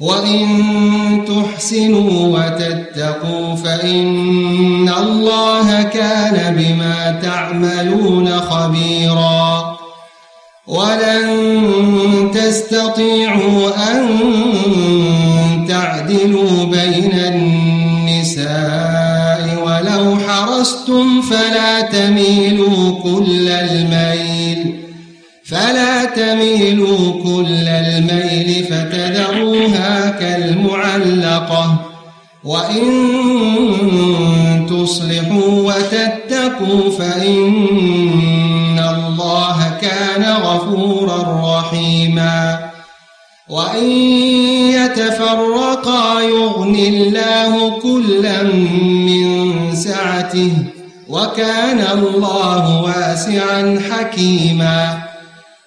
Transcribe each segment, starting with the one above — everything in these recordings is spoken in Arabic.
وإن تحسنوا وتتقوا فإن الله كان بما تعملون خبيرا ولن تستطيعوا أن تعدلوا بين النساء ولو حرصتم فلا تميلوا كل الميل فلا تميلوا كل الميل فتذروها كالمعلقة وإن تصلحوا وتتقوا فإن الله كان غفورا رحيما. وإن يتفرقا يغن الله كلا من سعته وكان الله واسعا حكيما.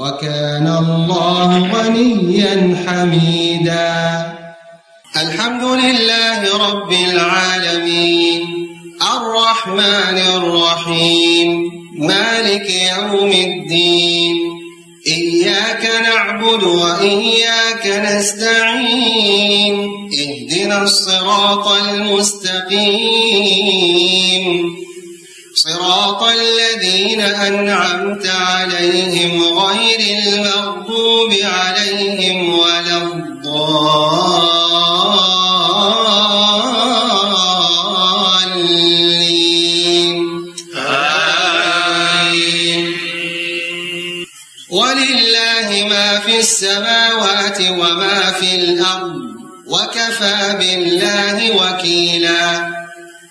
وكان الله غنيا حميدا. الحمد لله رب العالمين. الرحمن الرحيم. مالك يوم الدين. إياك نعبد وإياك نستعين. اهدنا الصراط المستقيم. صراط الذين أنعمت عليهم غير المغضوب عليهم ولا الضالين. آمين. ولله ما في السماوات وما في الأرض وكفى بالله وكيلا.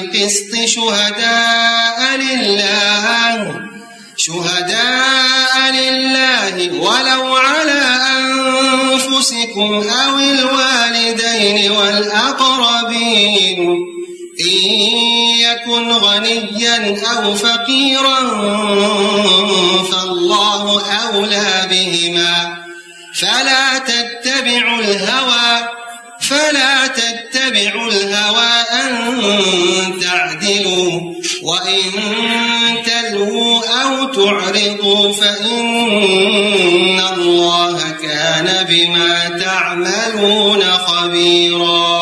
بالقسط شهداء لله شهداء لله ولو على أنفسكم أو الوالدين والأقربين. إن يكن غنيا أو فقيرا فالله أولى بهما. فلا تتبعوا الهوى تعرضوا فإن الله كان بما تعملون خبيراً